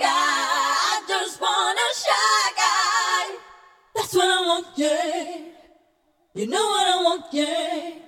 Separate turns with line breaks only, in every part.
i just wanna shake that's what i want to give You know what I want, yeah.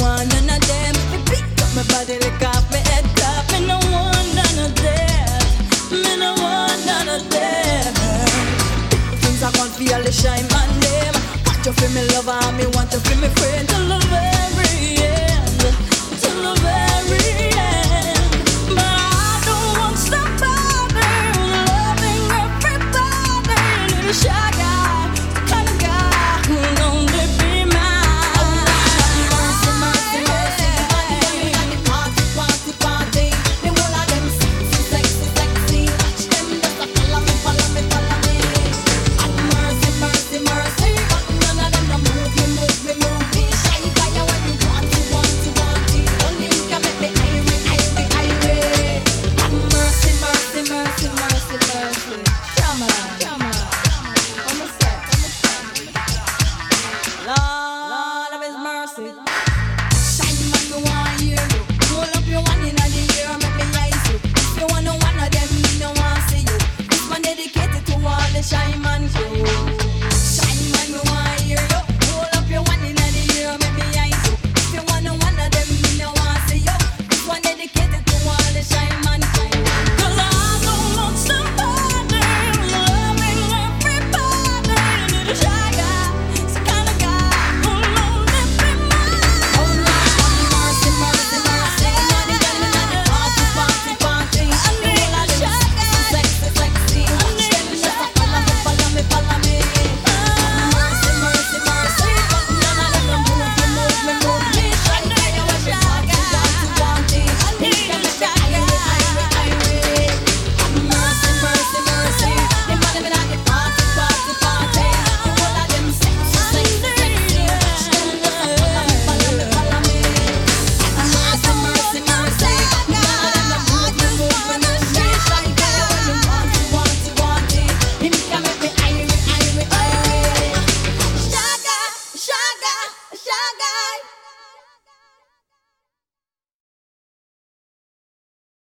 want. Me pick up my body. Me no want none. Me no want. Things I can't feel, they shine my name. Want to feel me lover, me want you for me friend.